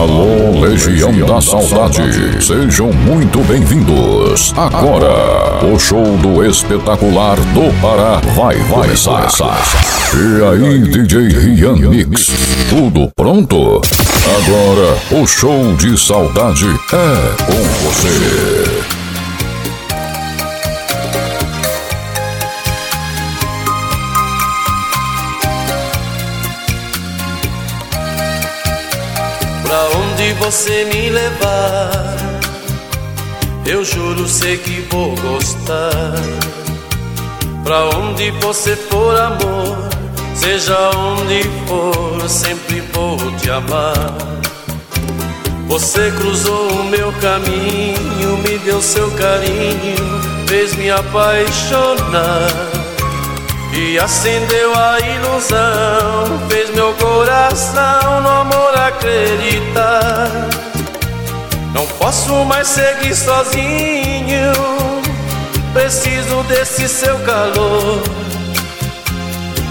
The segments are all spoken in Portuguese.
Alô, Legião da Saudade, sejam muito bem-vindos. Agora, o show do espetacular do Pará vai, vai começar. E aí, DJ Rian Mix, tudo pronto? Agora, o show de saudade é com você. Você me levar, eu juro sei que vou gostar. Pra onde você for, amor, seja onde for, sempre vou te amar. Você cruzou o meu caminho, me deu seu carinho, fez me apaixonar. E acendeu a ilusão, fez meu coração no amor acreditar. Não posso mais seguir sozinho, preciso desse seu calor.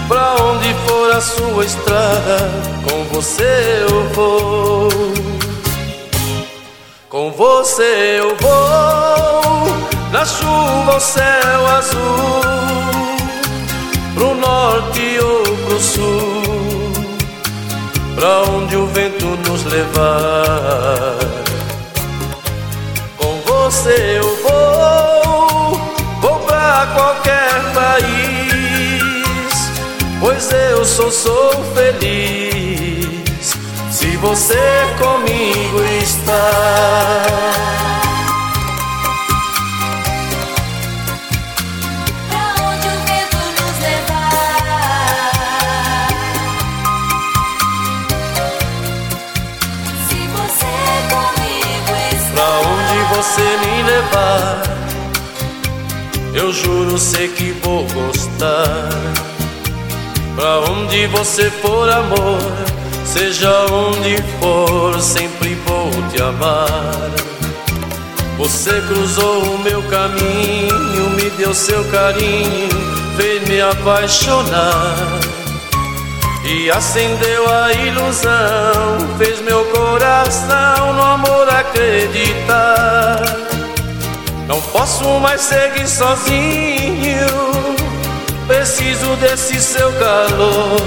Pra onde for a sua estrada, com você eu vou. Com você eu vou, na chuva, o céu azul pro norte ou pro sul, pra onde o vento nos levar. Com você eu vou, vou pra qualquer país, pois eu só sou feliz se você comigo está. Você me levar, eu juro sei que vou gostar. Pra onde você for, amor, seja onde for, sempre vou te amar. Você cruzou o meu caminho, me deu seu carinho, fez me apaixonar. E acendeu a ilusão, fez meu coração no amor acreditar. Não posso mais seguir sozinho, preciso desse seu calor.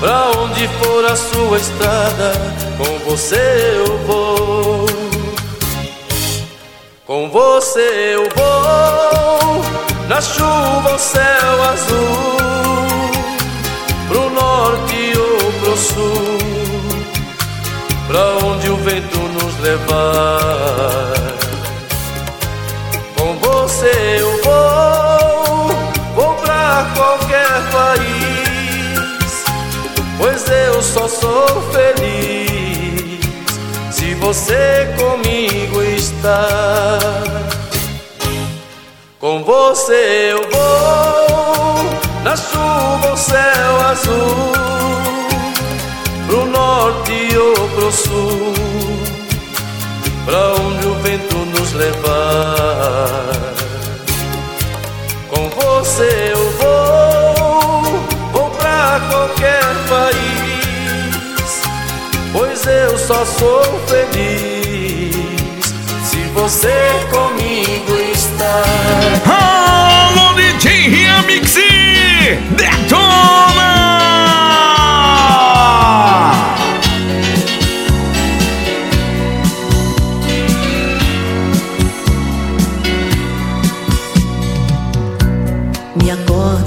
Pra onde for a sua estrada, com você eu vou. Com você eu vou, na chuva, o céu azul sul, pra onde o vento nos levar. Com você eu vou, vou pra qualquer país, pois eu só sou feliz se você comigo está. Com você eu vou na chuva o céu azul, pro norte ou pro sul, pra onde o vento nos levar. Com você eu vou, vou pra qualquer país, pois eu só sou feliz se você comigo está. Alô, DJ Rian Mixi! Detona!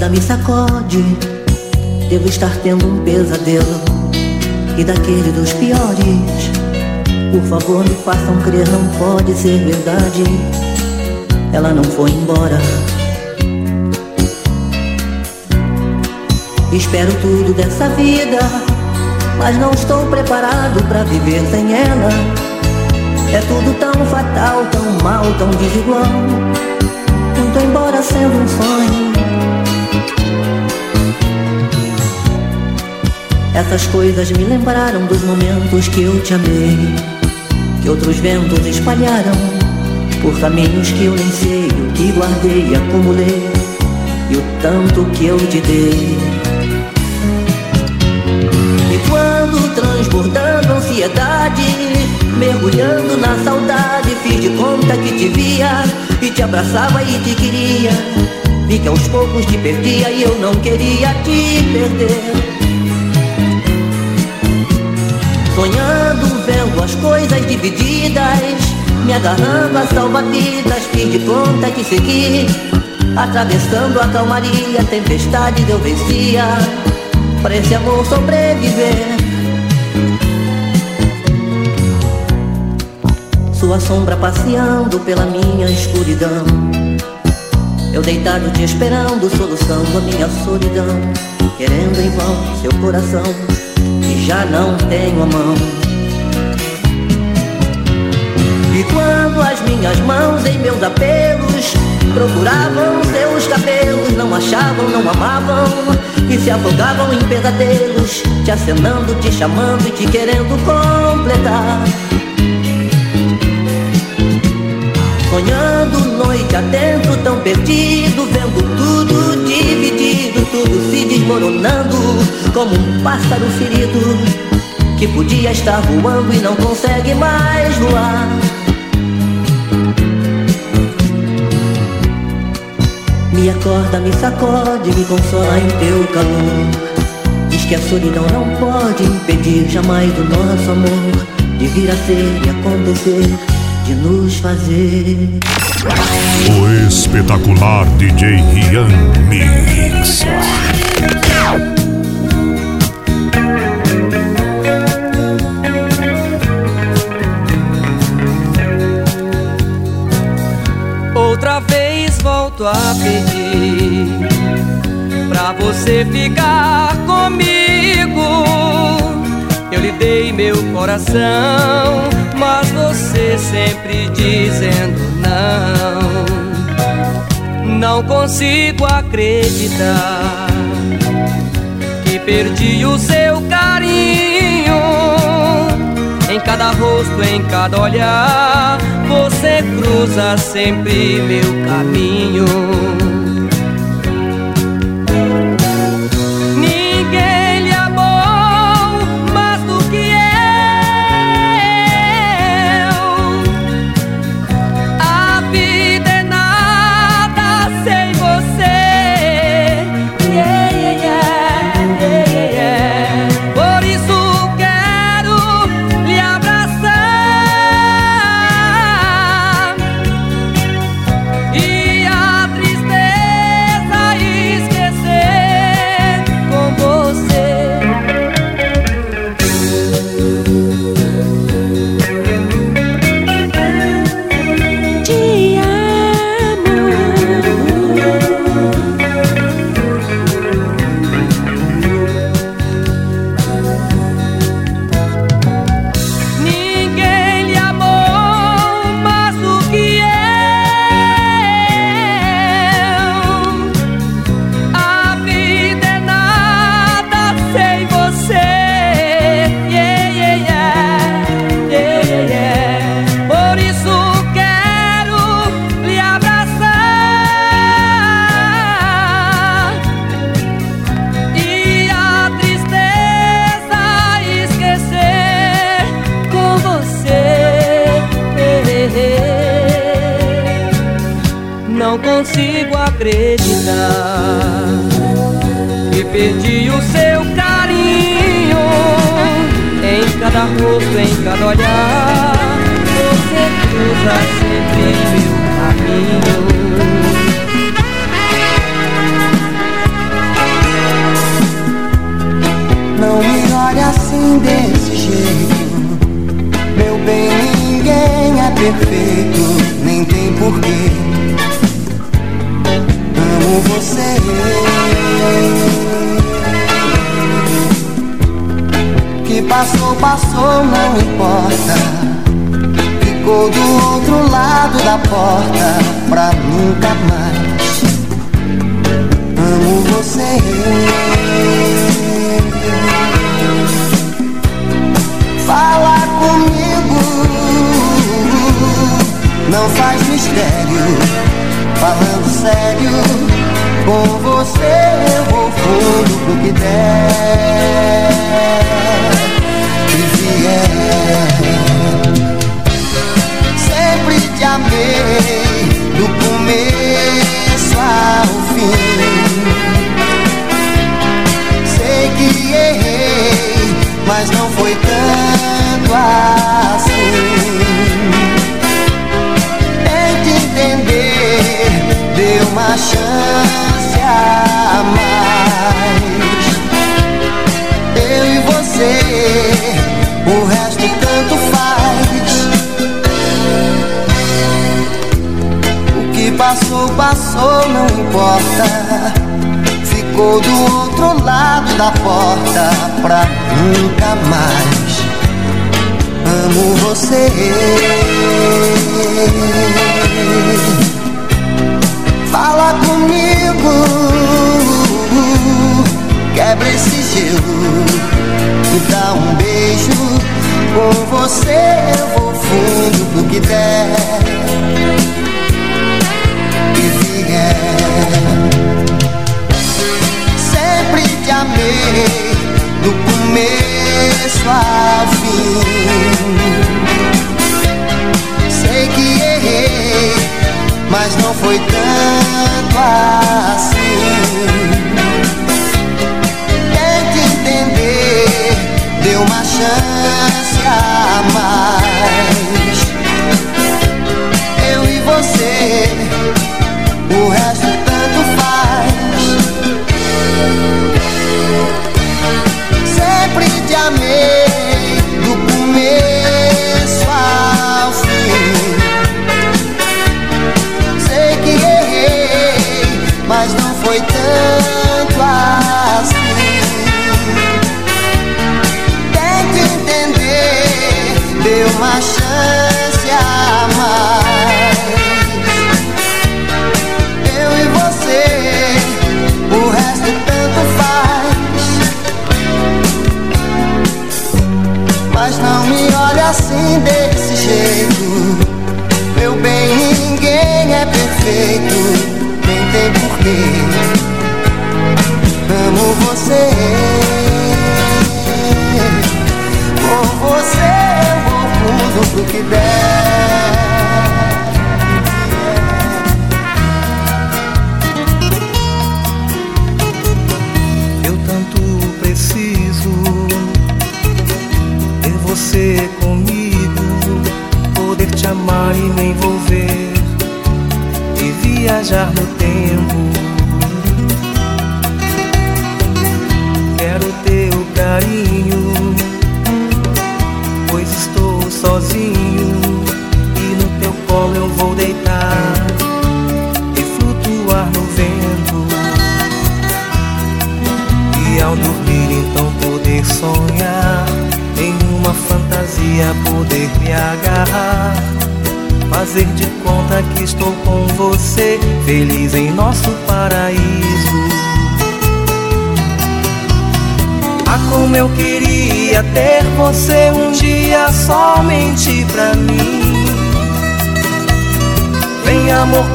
Acorda, me sacode. Devo estar tendo um pesadelo e daquele dos piores. Por favor, me façam crer, não pode ser verdade. Ela não foi embora. Espero tudo dessa vida, mas não estou preparado para viver sem ela. É tudo tão fatal, tão mal, tão desigual. Muito embora sendo um sonho. Essas coisas me lembraram dos momentos que eu te amei, que outros ventos espalharam por caminhos que eu nem sei, o que guardei e acumulei, e o tanto que eu te dei. E quando transbordando ansiedade Mergulhando na saudade Fiz de conta que te via E te abraçava e te queria Vi que aos poucos te perdia E eu não queria te perder Sonhando, vendo as coisas divididas Me agarrando a salva-vidas Fiz de conta que segui Atravessando a calmaria Tempestade eu vencia Pra esse amor sobreviver. Sua sombra passeando pela minha escuridão Eu deitado te esperando Solução a minha solidão Querendo em vão seu coração já não tenho a mão. E quando as minhas mãos em meus apelos Procuravam seus cabelos, não achavam, não amavam E se afogavam em pesadelos Te acenando, te chamando e te querendo completar Sonhando noite adentro, tão perdido Vendo tudo dividido, tudo se desmoronando Como um pássaro ferido Que podia estar voando e não consegue mais voar. Me acorda, me sacode, me consola em teu calor. Diz que a solidão não pode impedir jamais o nosso amor De vir a ser e acontecer, de nos fazer. O espetacular DJ Rian Mix. Outra vez volto a pedir Pra você ficar comigo lhe dei meu coração Mas você sempre dizendo não. Não consigo acreditar Que perdi o seu carinho. Em cada rosto, em cada olhar Você cruza sempre meu caminho em cada olhar. Você cruza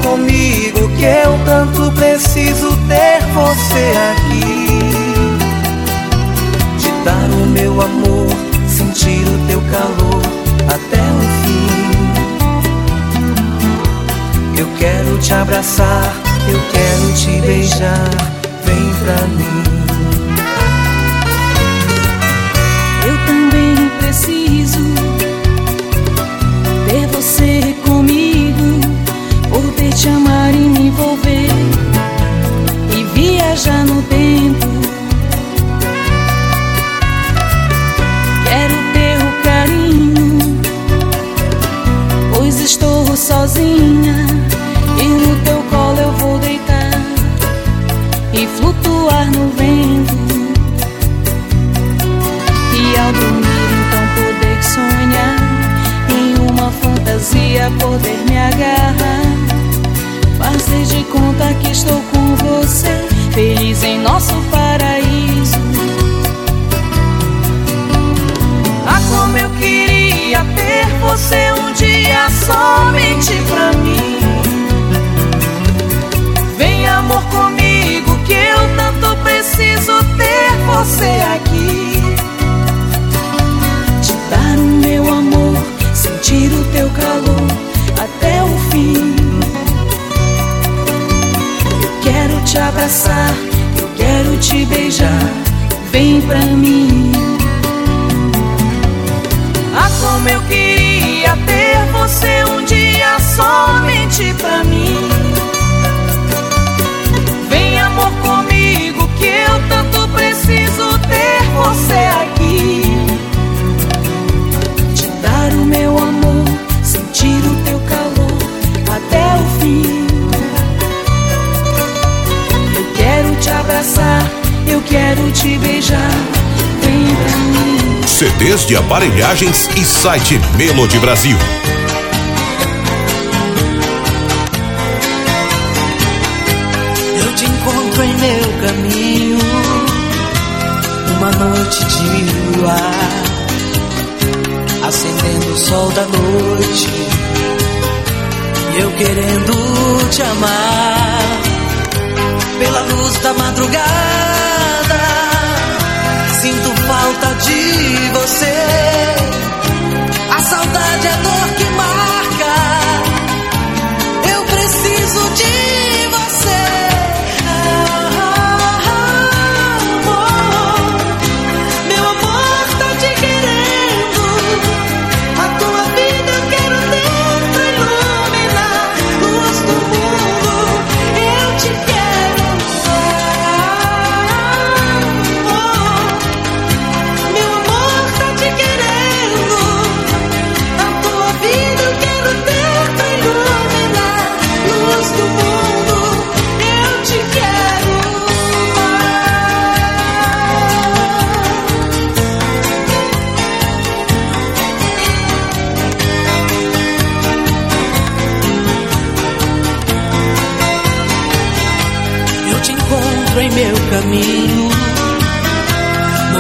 comigo que eu tanto preciso ter você aqui. Te dar o meu amor, sentir o teu calor até o fim. Eu quero te abraçar, eu quero te beijar, vem pra mim. queria poder me agarrar. Fazer de conta que estou com você, feliz em nosso paraíso. Ah, como eu queria ter você um dia somente pra mim. Vem, amor, comigo que eu tanto preciso ter você aqui. teu calor até o fim. Eu quero te abraçar, eu quero te beijar. Vem pra mim. Ah, como eu queria ter você um dia somente pra mim. Vem, amor, comigo que eu tanto preciso ter você aqui. Te dar o meu amor. Abraçar, eu quero te beijar. Vem pra mim. CDs de aparelhagens e site Melody Brasil. Eu te encontro em meu caminho, uma noite de luar, acendendo o sol da noite, e eu querendo te amar, pela luz da madrugada, sinto falta de você,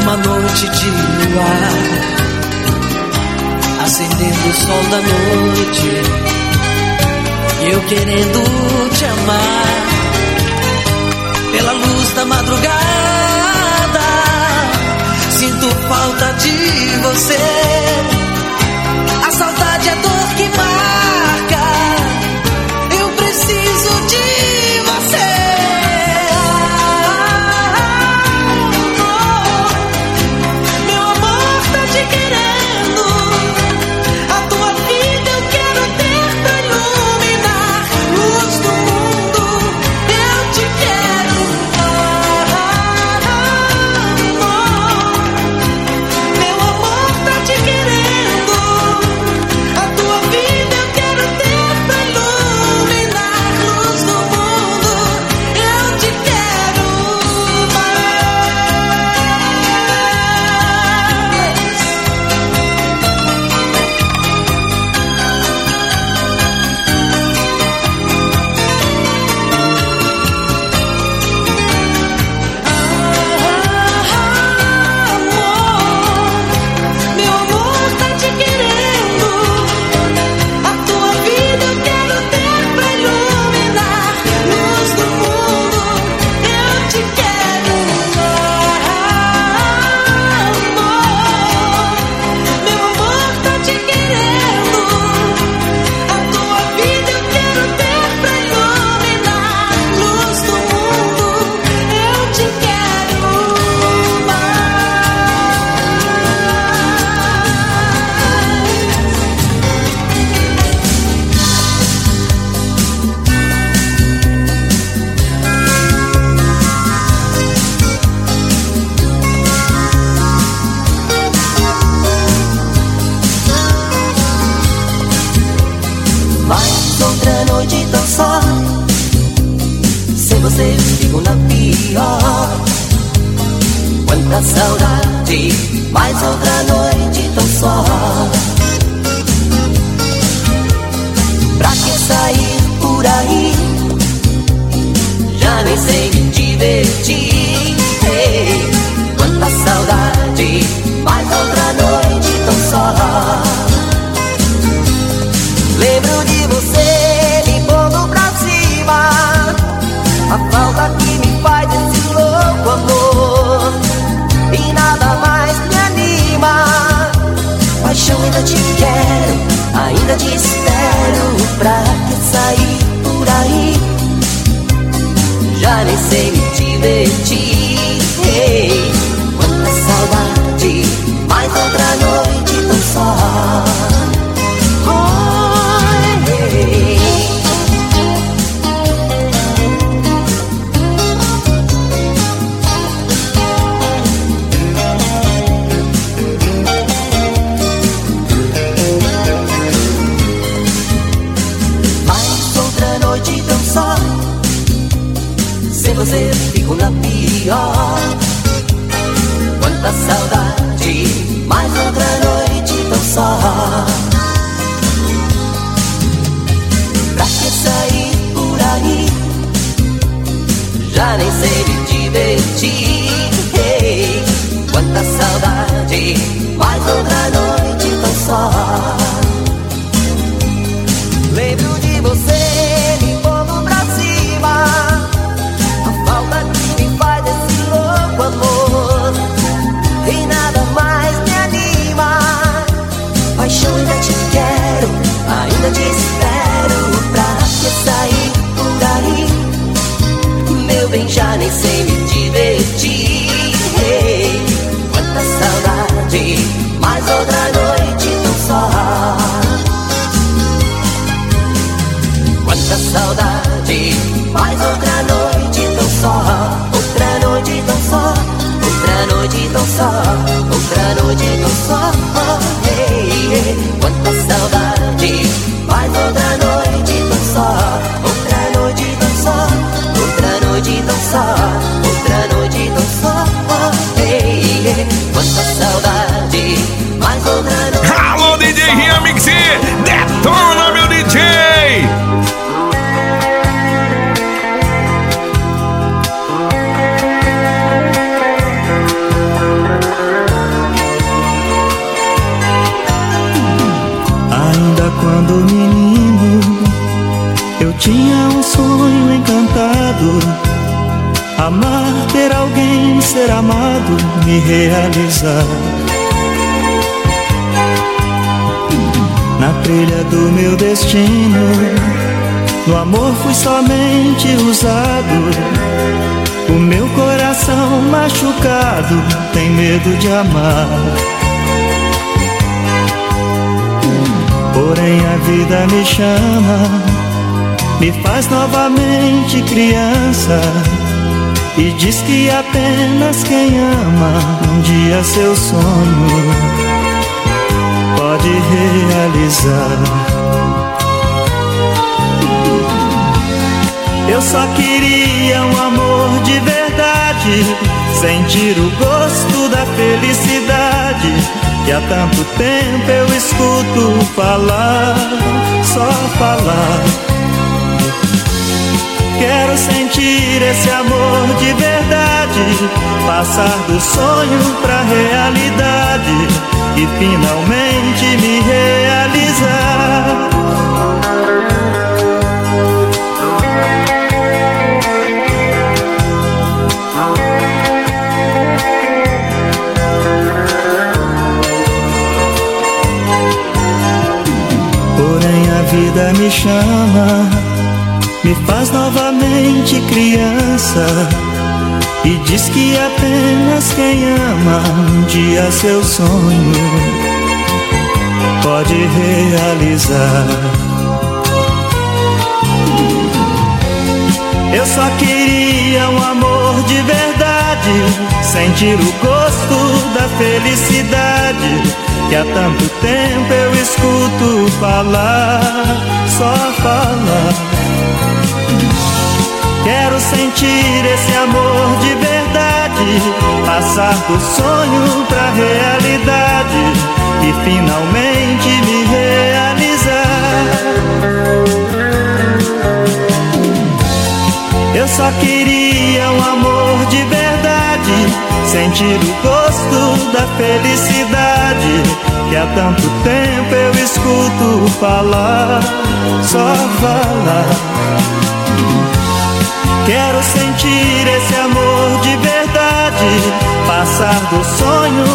numa noite de luar, acendendo o sol da noite, eu querendo te amar, pela luz da madrugada, sinto falta de você, a saudade é dor que marca. Coração machucado tem medo de amar. Porém a vida me chama, me faz novamente criança e diz que apenas quem ama um dia seu sonho pode realizar. Eu só queria um amor de verdade, sentir o gosto da felicidade que há tanto tempo eu escuto falar, só falar. Quero sentir esse amor de verdade, passar do sonho pra realidade e finalmente me realizar. Vida me chama, me faz novamente criança e diz que apenas quem ama um dia seu sonho pode realizar. Eu só queria um amor de verdade, sentir o gosto da felicidade que há tanto tempo eu escuto falar, só falar. Quero sentir esse amor de verdade, passar do sonho pra realidade e finalmente me realizar. Eu só queria um amor de verdade sentir o gosto da felicidade que há tanto tempo eu escuto falar, só falar. Quero sentir esse amor de verdade, passar do sonho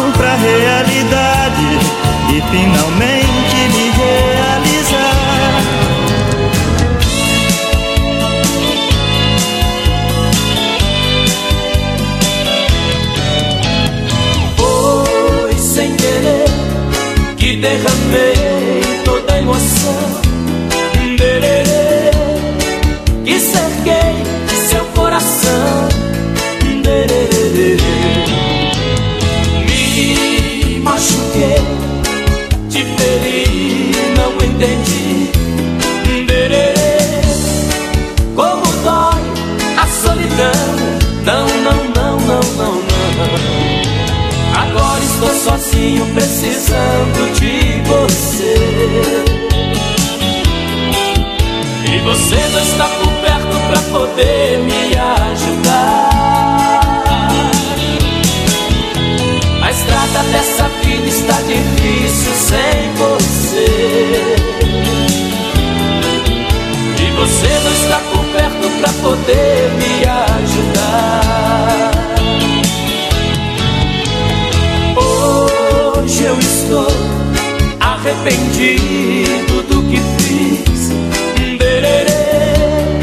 poder me ajudar. Hoje eu estou arrependido do que fiz. Dererê,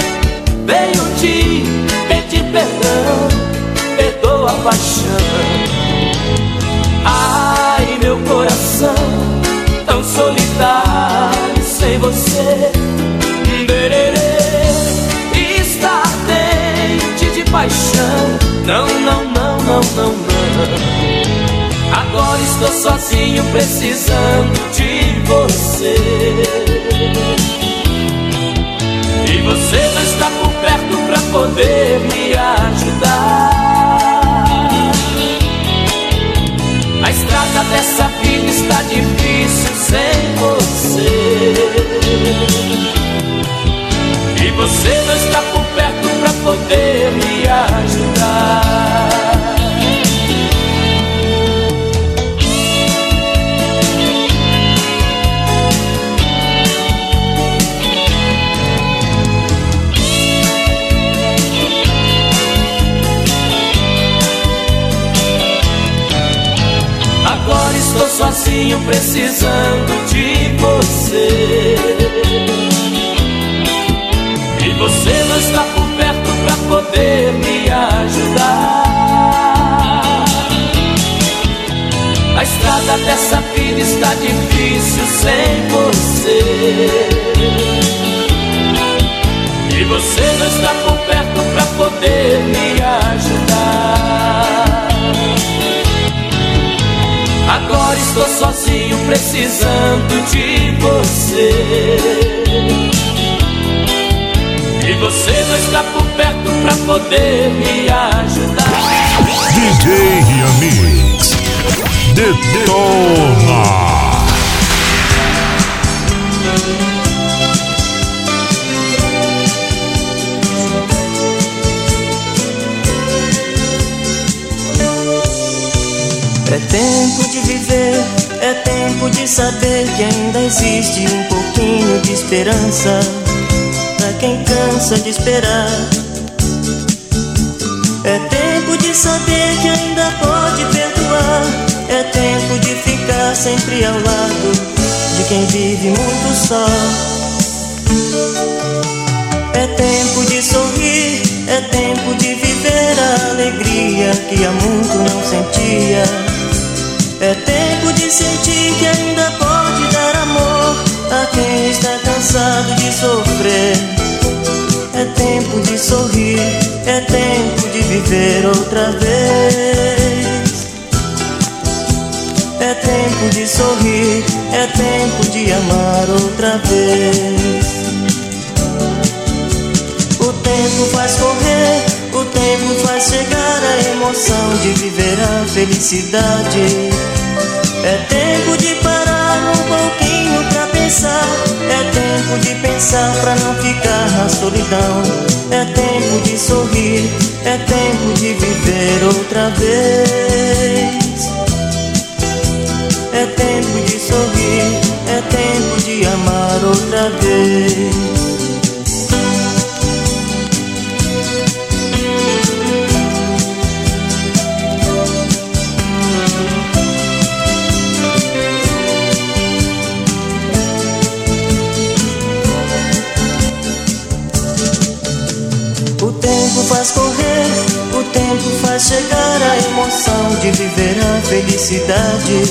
venho te pedir perdão, perdoa a paixão. Ai, meu coração, tão solitário sem você. Paixão. Não, não, não, não, não, não. Agora estou sozinho, precisando de você. E você não está por perto pra poder me ajudar. A estrada dessa vida está difícil sem você. E você não está por perto pra poder me sozinho, sozinho, precisando de você. E você não está por perto pra poder me ajudar. DJ Remix. Detona. É tempo de viver, é tempo de saber que ainda existe um pouquinho de esperança pra quem cansa de esperar. É tempo de saber que ainda pode perdoar. É tempo de ficar sempre ao lado de quem vive muito só. É tempo de sorrir, é tempo de viver a alegria que há muito não sentia. É tempo de sentir que ainda pode dar amor a quem está cansado de sofrer. É tempo de sorrir, é tempo de viver outra vez. É tempo de sorrir, é tempo de amar outra vez. O tempo faz correr, o tempo faz chegar a emoção de viver a felicidade. É tempo de parar um pouquinho pra pensar. É tempo de pensar pra não ficar na solidão. É tempo de sorrir, é tempo de viver outra vez. É tempo de sorrir, é tempo de amar outra vez. Faz correr, o tempo faz chegar a emoção de viver a felicidade.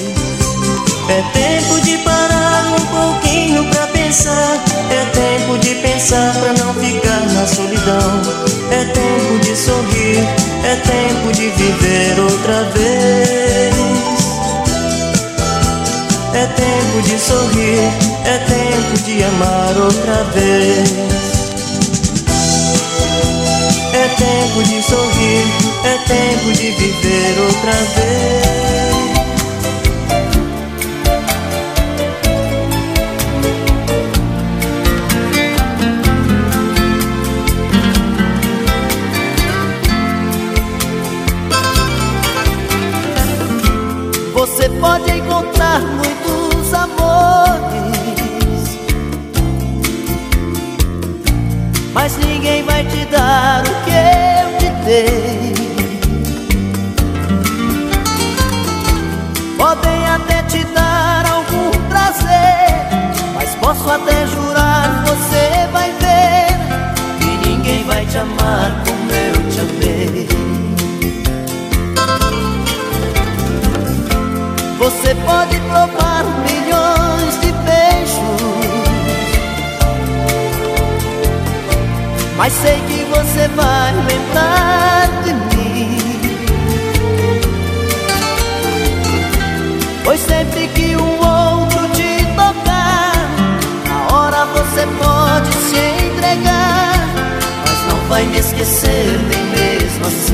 É tempo de parar um pouquinho pra pensar. É tempo de pensar pra não ficar na solidão. É tempo de sorrir, é tempo de viver outra vez. É tempo de sorrir, é tempo de amar outra vez. Tempo de sorrir, é tempo de viver outra vez. Você pode encontrar mas ninguém vai te dar o que eu te dei. Podem até te dar algum prazer, mas posso até jurar você vai ver que ninguém vai te amar como eu te amei. Você pode provar Mas sei que você vai lembrar de mim. Pois sempre que um outro te tocar Na hora você pode se entregar. Mas não vai me esquecer nem mesmo assim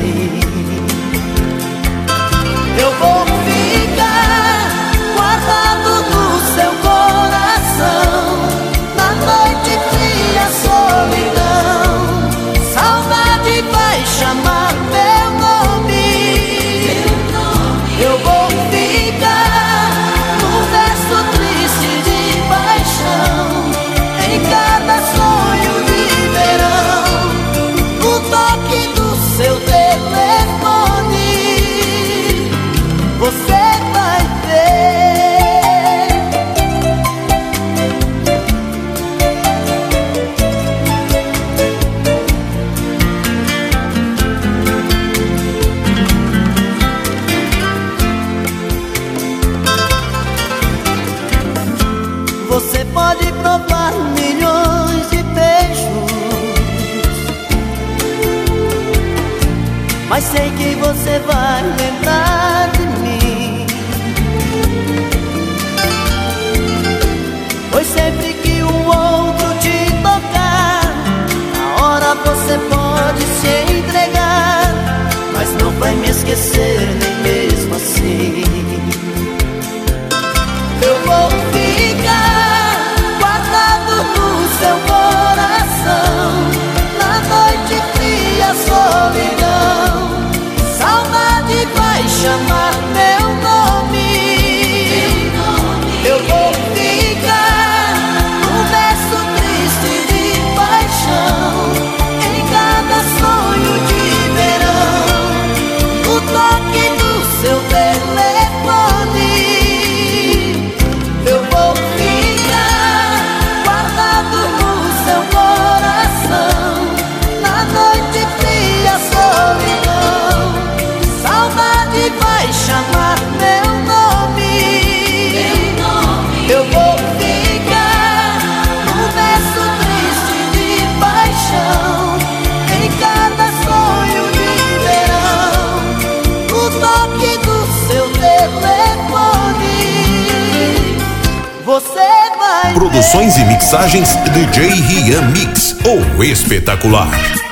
esquecer nem mesmo assim Produções e mixagens DJ Rian Mix, o espetacular.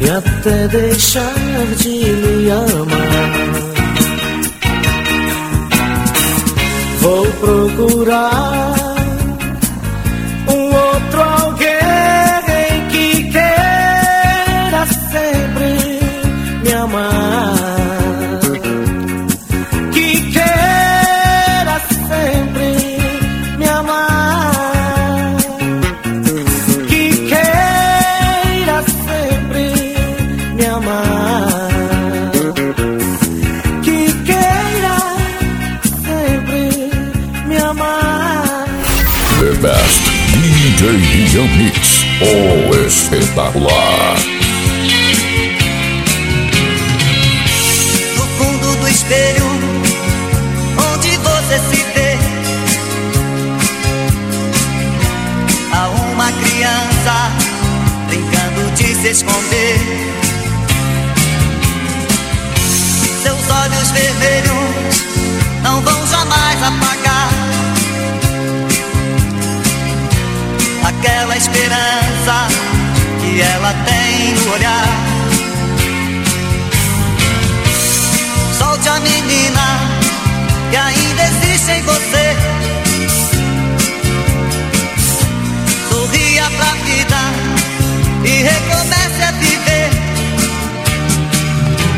E até deixar de me amar. Vou procurar O espetacular. No fundo do espelho, onde você se vê, há uma criança brincando de se esconder. Seus olhos vermelhos não vão jamais apagar aquela esperança que ela tem no olhar. Solte a menina que ainda existe em você. Sorria pra vida e recomece a viver.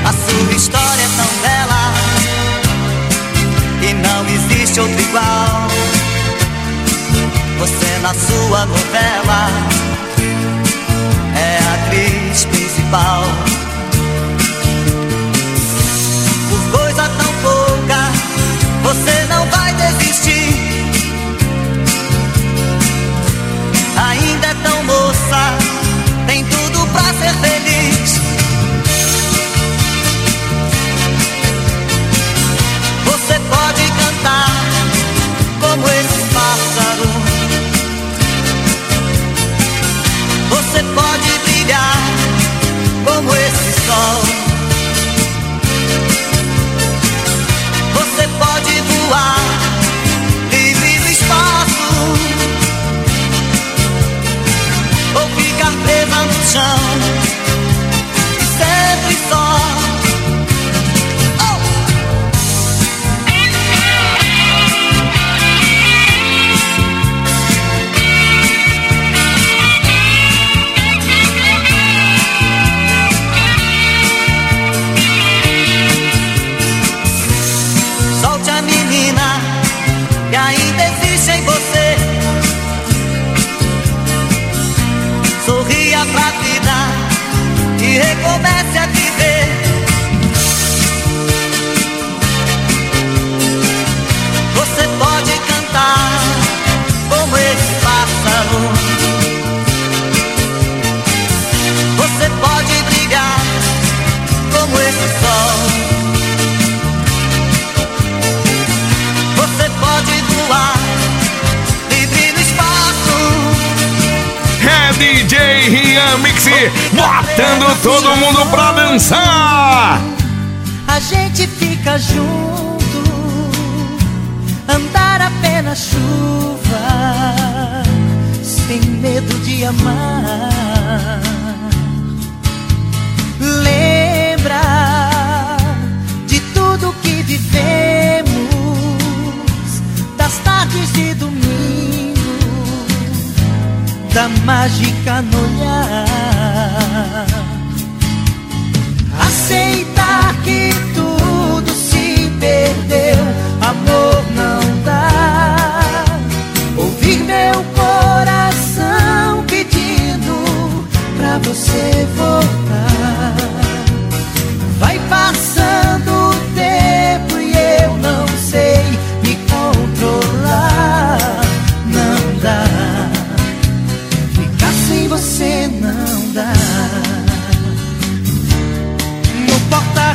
A sua história é tão bela e não existe outro igual. Você na sua novela principal. Por coisa tão pouca, você não vai desistir. Ainda é tão moça, tem tudo pra ser feliz.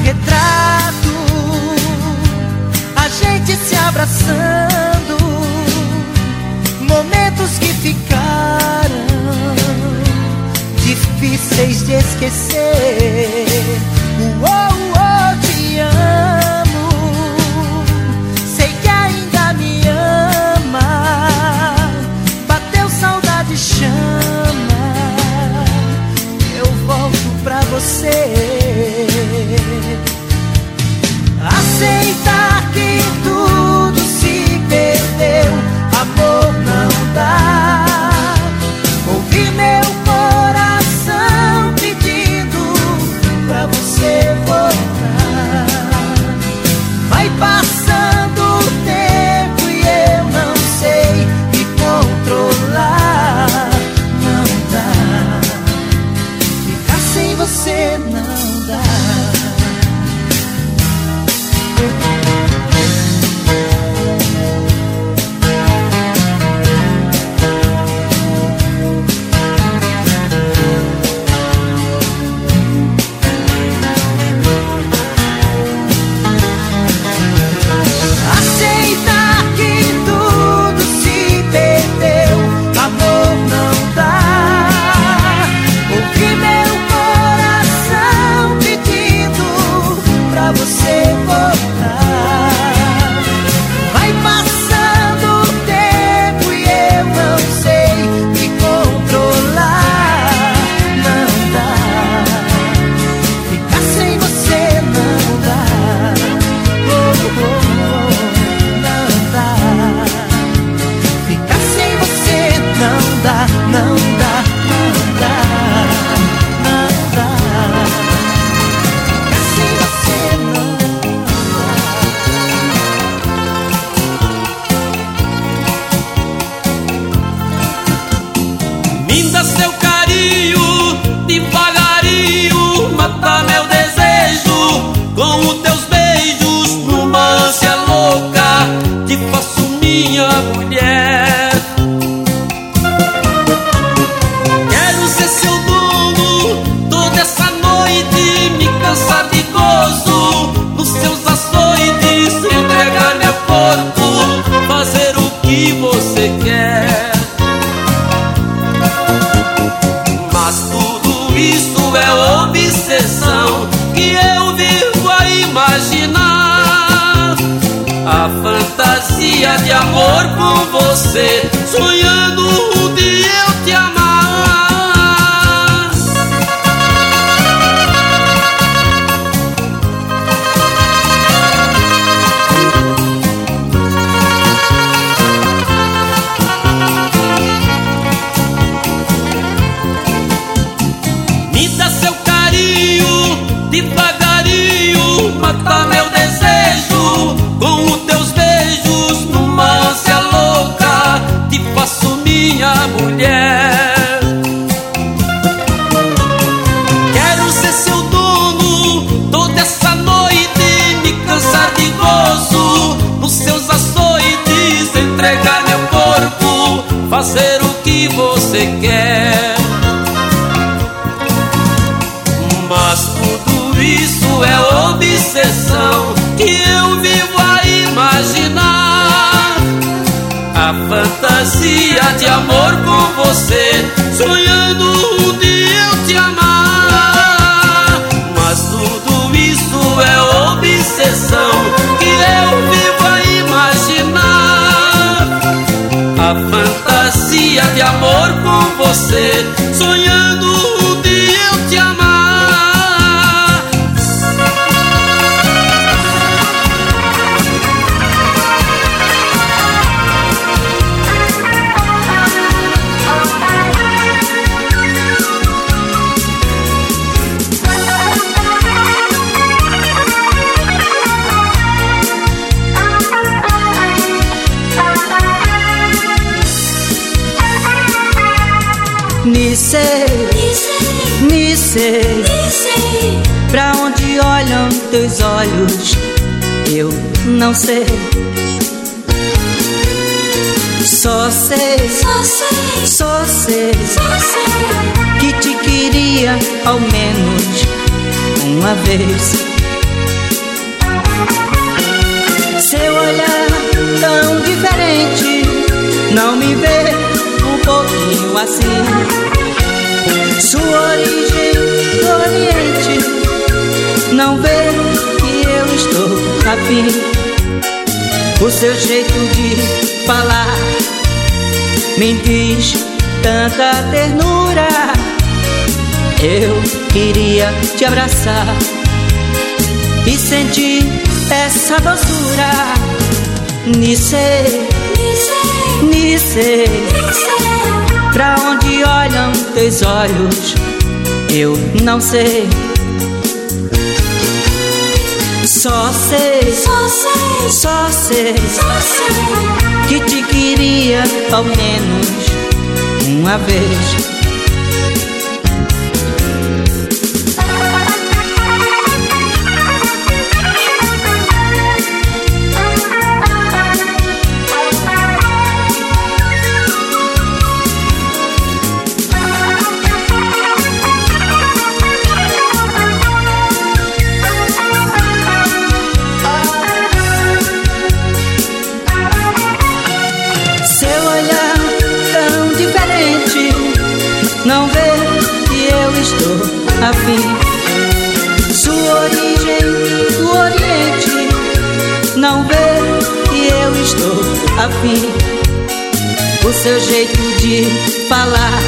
retrato, a gente se abraçando, momentos que ficaram difíceis de esquecer. Uou! sei, me sei, Pra onde olham teus olhos, eu não sei. Só sei, só sei, só sei, só sei. Que te queria ao menos uma vez. Seu olhar tão diferente não me vê um pouquinho assim. Sua origem do Oriente. Não vê que eu estou afim. O seu jeito de falar me diz tanta ternura. Eu queria te abraçar e sentir essa doçura. Nice, Nice, pra onde olham teus olhos, eu não sei. Só sei, só sei, só sei, só sei que te queria ao menos uma vez. Estou afim. Sua origem do Oriente Não vê que eu estou afim. O seu jeito de falar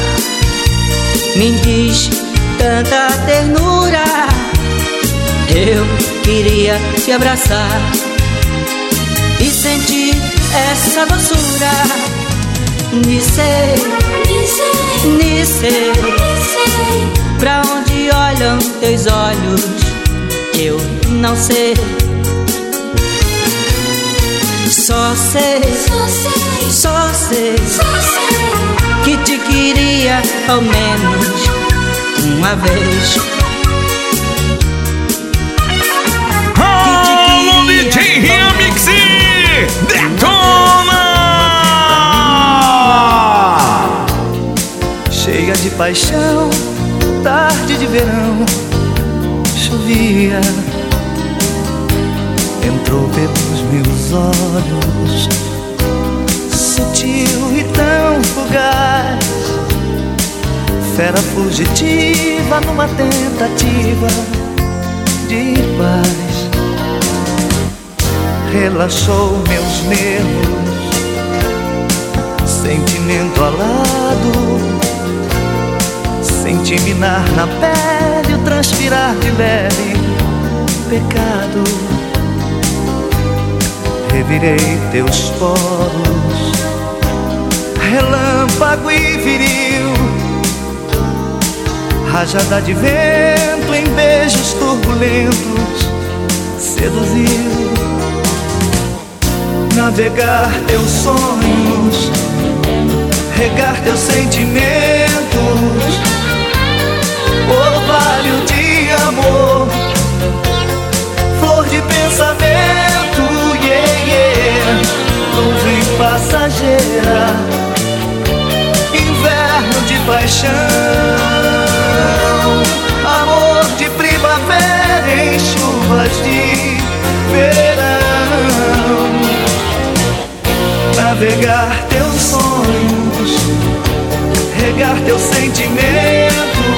Me diz tanta ternura. Eu queria te abraçar e sentir essa doçura. Nice, Nice, pra onde olham teus olhos, eu não sei. Só sei, só sei, que te queria ao menos uma vez. Alô, DJ Rian Mixi! Detona! Cheia de paixão, tarde de verão, chovia. Entrou pelos meus olhos, sutil e tão fugaz. Fera fugitiva numa tentativa de paz. Relaxou meus nervos, sentimento alado. Senti minar na pele o transpirar de leve pecado. Revirei teus poros, relâmpago e viril. Rajada de vento em beijos turbulentos seduziu. Navegar teus sonhos, regar teus sentimentos, amor, flor de pensamento, yeah, yeah. nuvem passageira, inverno de paixão, amor de primavera em chuvas de verão. Navegar teus sonhos, regar teus sentimentos,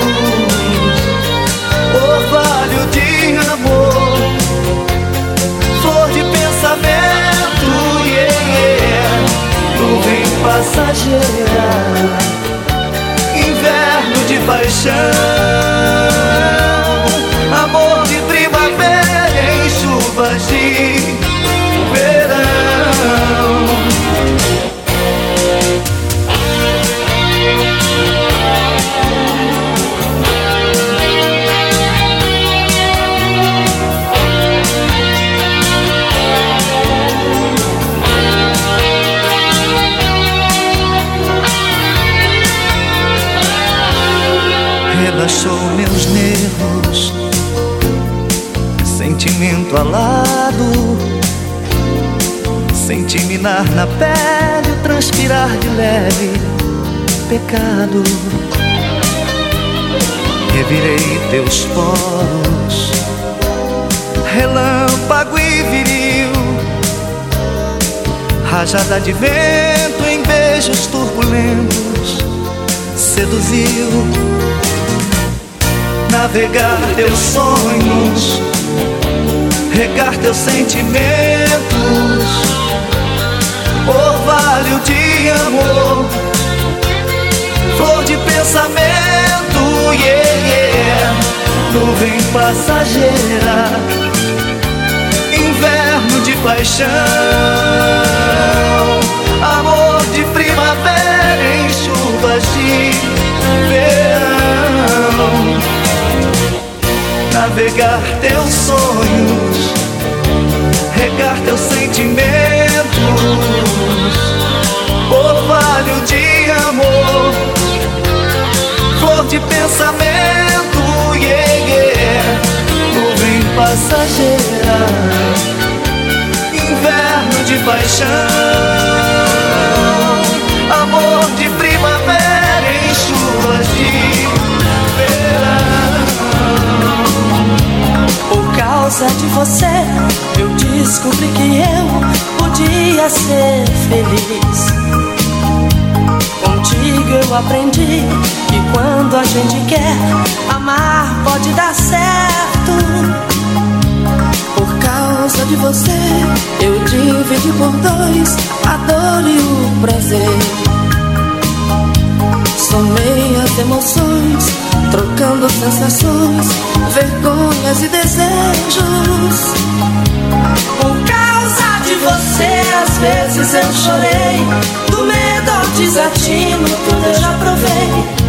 passageira, inverno de paixão, sentimento alado. Senti minar na pele transpirar de leve pecado. Revirei teus poros, relâmpago e viril. Rajada de vento em beijos turbulentos seduziu. Navegar teus sonhos, regar teus sentimentos, orvalho de amor, flor de pensamento, yeah, yeah. nuvem passageira, inverno de paixão, amor de primavera em chuvas de verão. Navegar teus sonhos, regar teus sentimentos, orvalho de amor, flor de pensamento, yeah, yeah. nuvem passageira, inverno de paixão, amor de primavera em chuvas de causa de você, eu descobri que eu podia ser feliz. Contigo eu aprendi que quando a gente quer amar, pode dar certo. Por causa de você, eu dividi por dois a dor e o prazer. Somei as emoções, trocando sensações, vergonhas e desejos. Por causa de você, às vezes eu chorei, do medo ao desatino, tudo eu já provei.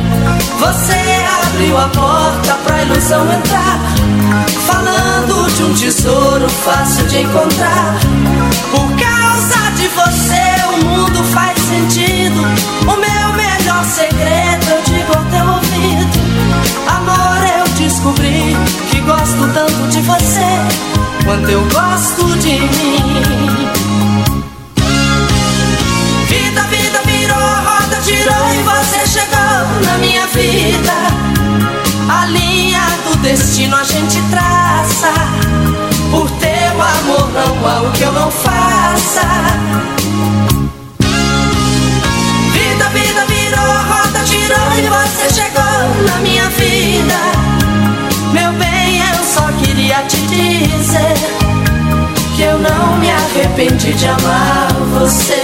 Você abriu a porta pra ilusão entrar, falando de um tesouro fácil de encontrar. Por causa de você, o mundo faz sentido. O meu melhor segredo descobri que gosto tanto de você quanto eu gosto de mim. Vida, vida virou, a roda girou e você chegou na minha vida. A linha do destino a gente traça. Por teu amor não há o que eu não faça. Te dizer que eu não me arrependi de amar você.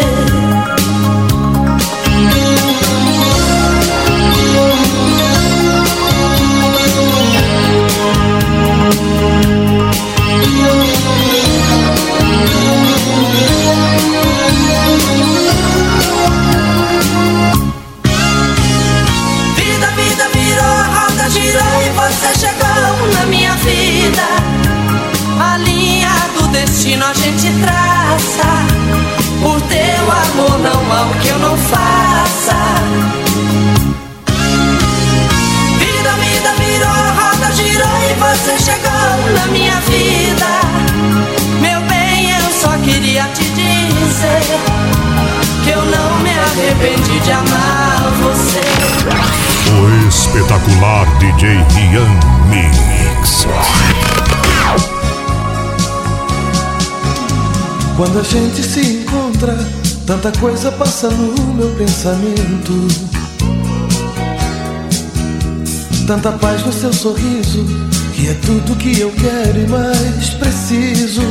Vida, vida virou, a roda girou e você chegou na minha vida. Destino a gente traça. Por teu amor não há o que eu não faça. Vida, vida virou, a roda girou e você chegou na minha vida. Meu bem, eu só queria te dizer que eu não me arrependi de amar você. O espetacular DJ Rian Mix. Quando a gente se encontra, tanta coisa passa no meu pensamento. Tanta paz no seu sorriso, que é tudo que eu quero e mais preciso.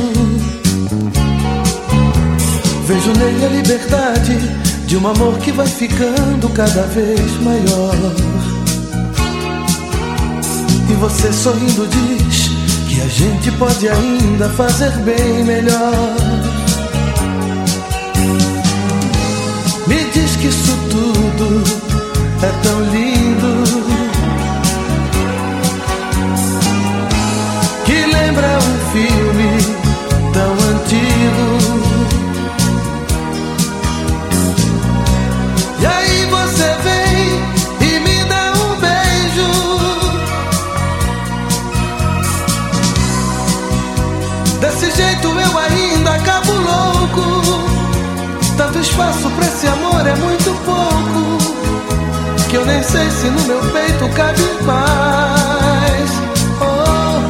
Vejo nele a liberdade de um amor que vai ficando cada vez maior. E você sorrindo diz que a gente pode ainda fazer bem melhor. Me diz que isso tudo é tão lindo. Que lembra um filme espaço pra esse amor é muito pouco. Que eu nem sei se no meu peito cabe mais. Oh.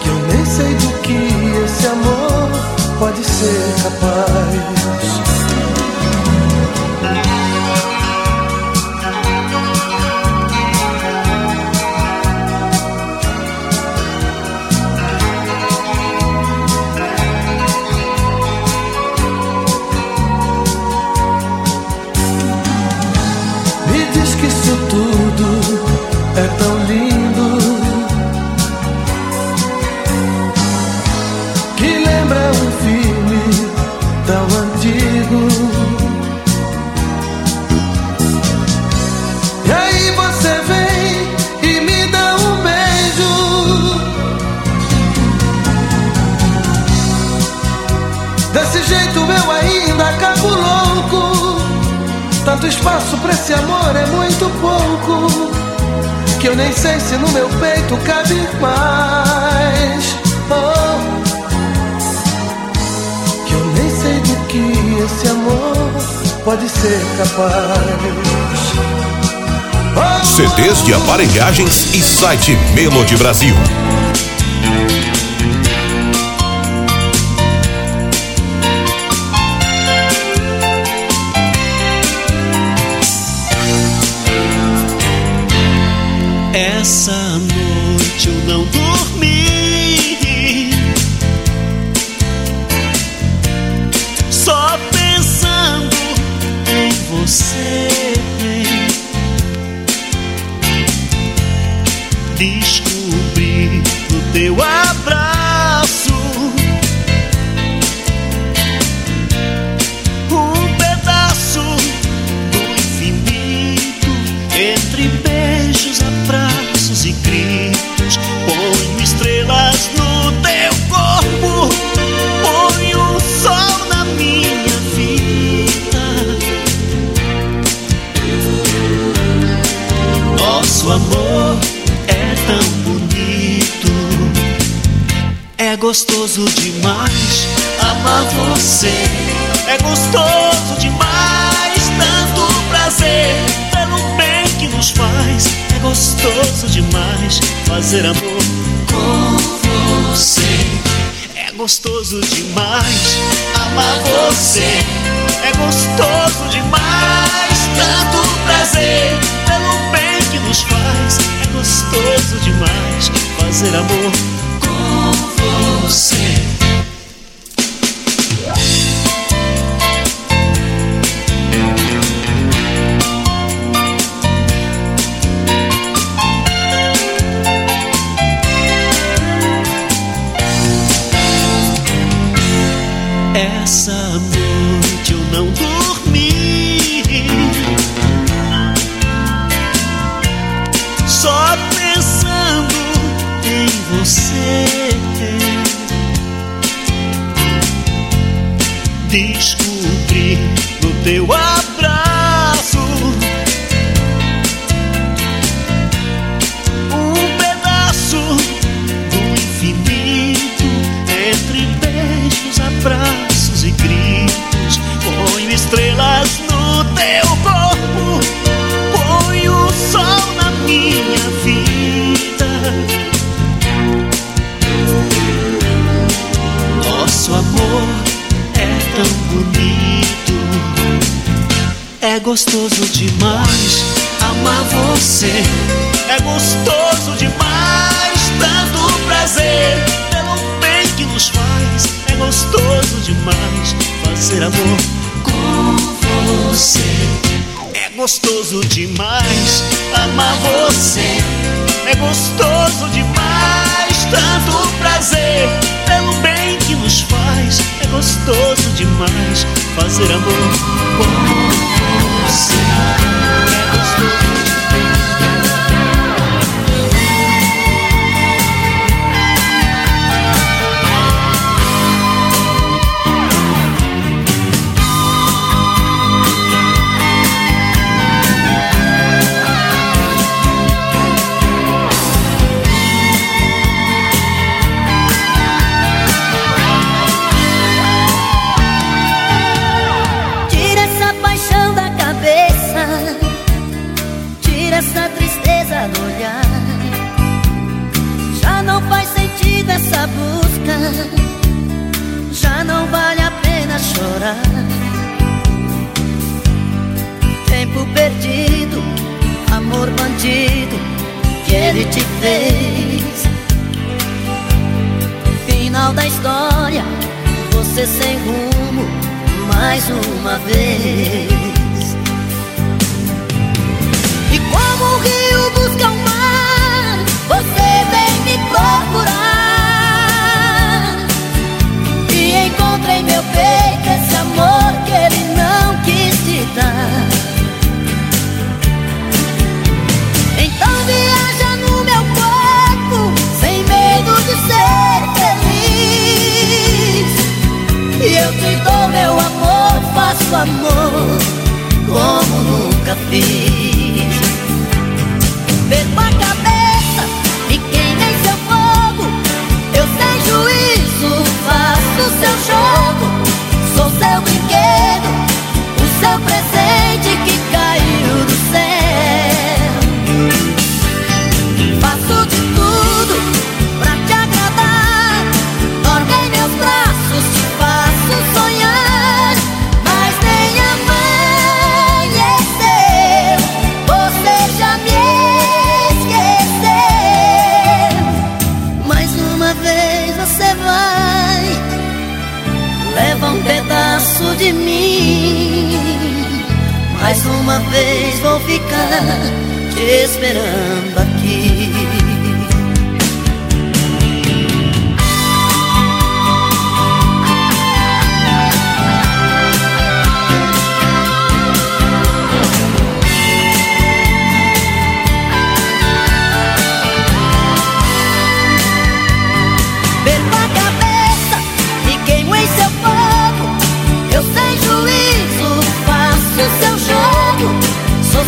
Que eu nem sei do que esse amor pode ser capaz. Desse jeito eu ainda acabo louco. Tanto espaço pra esse amor é muito pouco. Que eu nem sei se no meu peito cabe mais. Oh. Que eu nem sei do que esse amor pode ser capaz. CDs de aparelhagens e site Melody Brasil. Gostoso demais amar você. É gostoso demais, tanto prazer pelo bem que nos faz. É gostoso demais fazer amor com você. É gostoso demais amar você. É gostoso demais, tanto prazer pelo bem que nos faz. É gostoso demais fazer amor Essa noite eu não dormi. Só pensando em você. Descobri no teu abraço gostoso demais amar você. É gostoso demais, tanto prazer pelo bem que nos faz. É gostoso demais fazer amor com você. É gostoso demais amar você. É gostoso demais, tanto prazer pelo bem que nos faz. É gostoso demais fazer amor com você. É uma vez. amor como nunca fiz. Uma vez vou ficar te esperando aqui.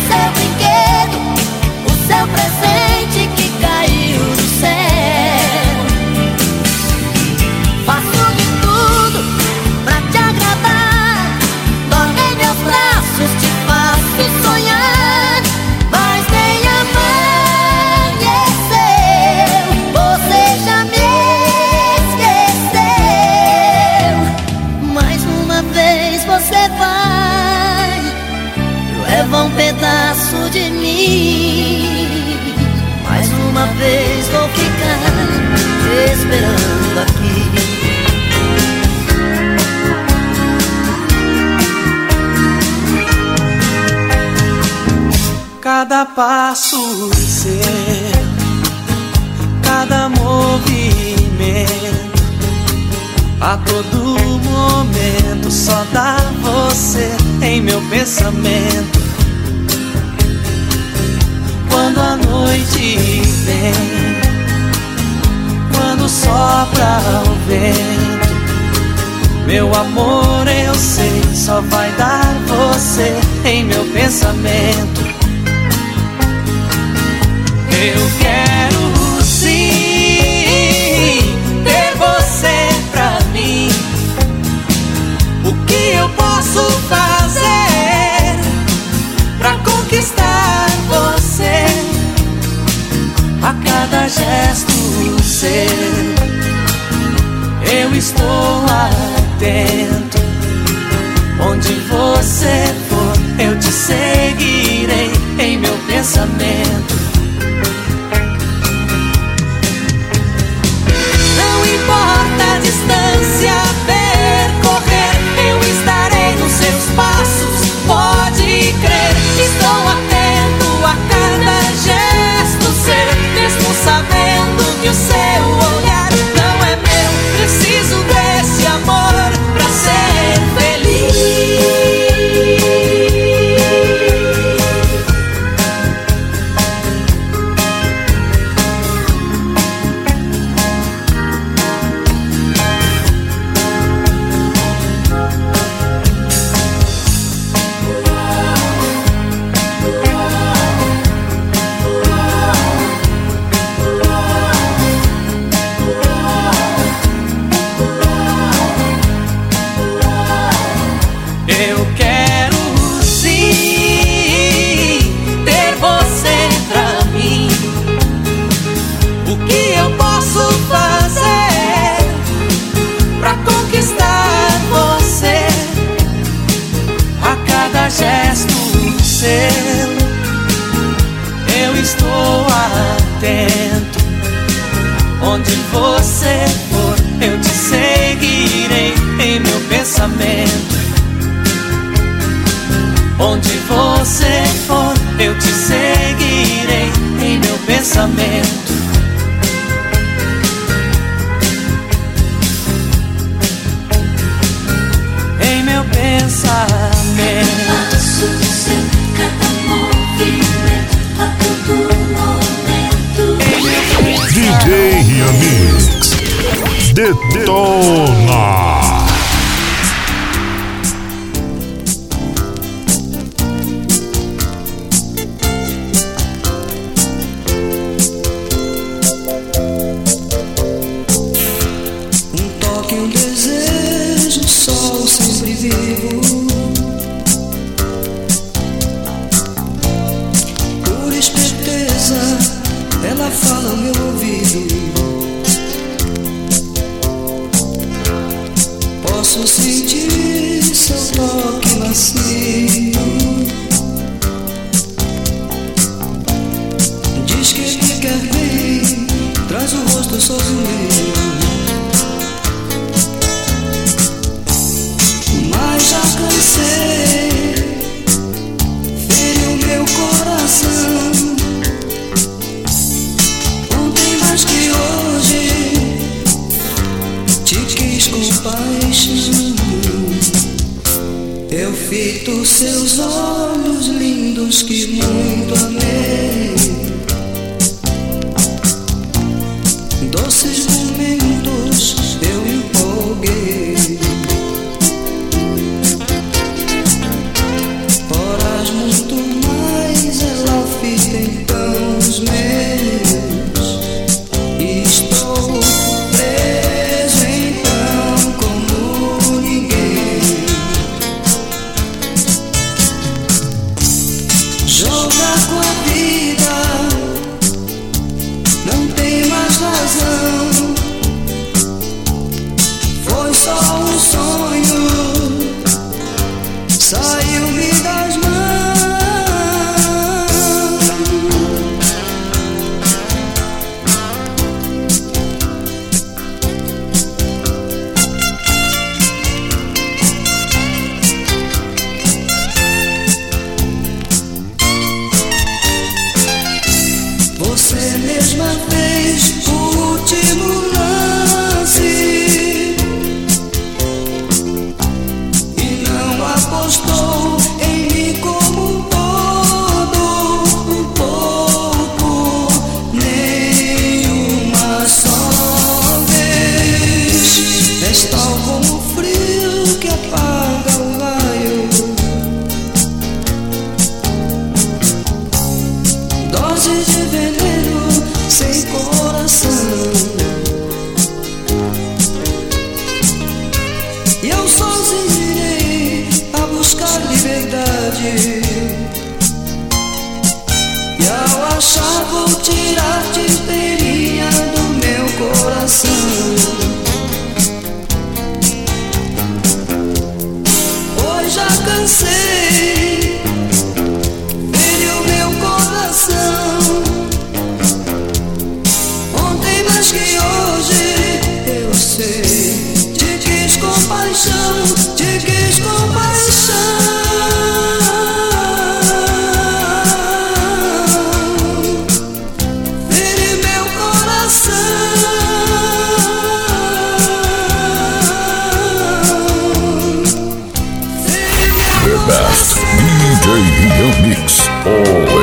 Sou ficar esperando aqui. Cada passo seu, cada movimento, a todo momento só dá você em meu pensamento. Quando a noite vem, quando sopra o vento, meu amor eu sei só vai dar você em meu pensamento. Eu quero sim ter você pra mim. O que eu posso fazer pra conquistar você? A cada gesto seu, eu estou atento. Onde você for, eu te seguirei em meu pensamento. Não importa a distância percorrer, eu estarei nos seus passos. Pode crer, estou atento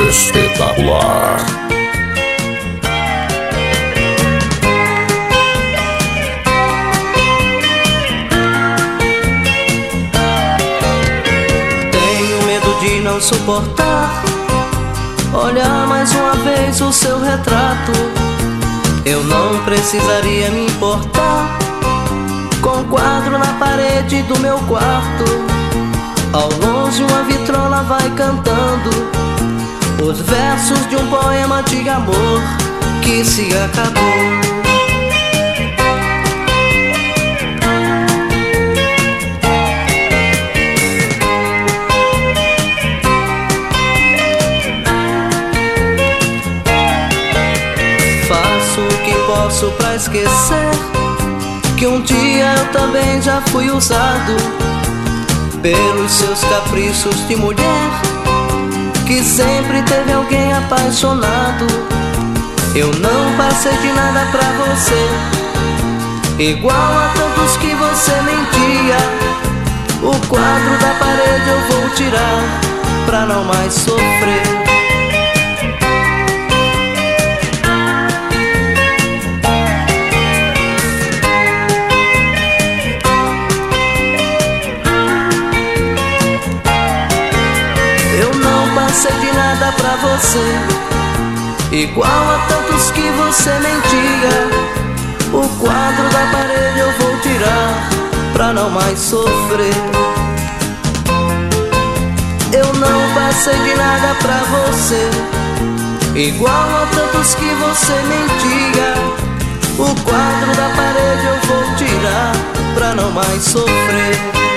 espetacular. Tenho medo de não suportar. Olhar mais uma vez o seu retrato. Eu não precisaria me importar Com o quadro na parede do meu quarto. Ao longe uma vitrola vai cantando Os versos de um poema de amor Que se acabou. Faço o que posso pra esquecer Que um dia eu também já fui usado Pelos seus caprichos de mulher Que sempre teve alguém apaixonado. Eu não passei de nada pra você Igual a tantos que você mentia. O quadro da parede eu vou tirar Pra não mais sofrer pra você. Igual a tantos que você mentia. O quadro da parede eu vou tirar Pra não mais sofrer. Eu não passei de nada pra você. Igual a tantos que você mentia. O quadro da parede eu vou tirar Pra não mais sofrer